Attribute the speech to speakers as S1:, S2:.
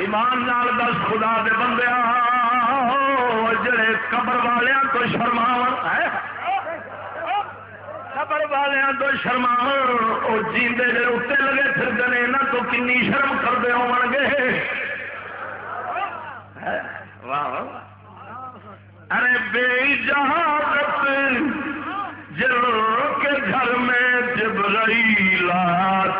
S1: ایمان نال دس خدا دے بندے جڑے قبر والوں تو شرماو قبر والوں تو شرماو وہ جیندے جڑے اتنے لگے پھرتے ہیں یہاں تو کنی شرم کرتے ہو گے؟ واہ۔ ارے بے اجازت، جل کے گھر میں جبرائیل آیا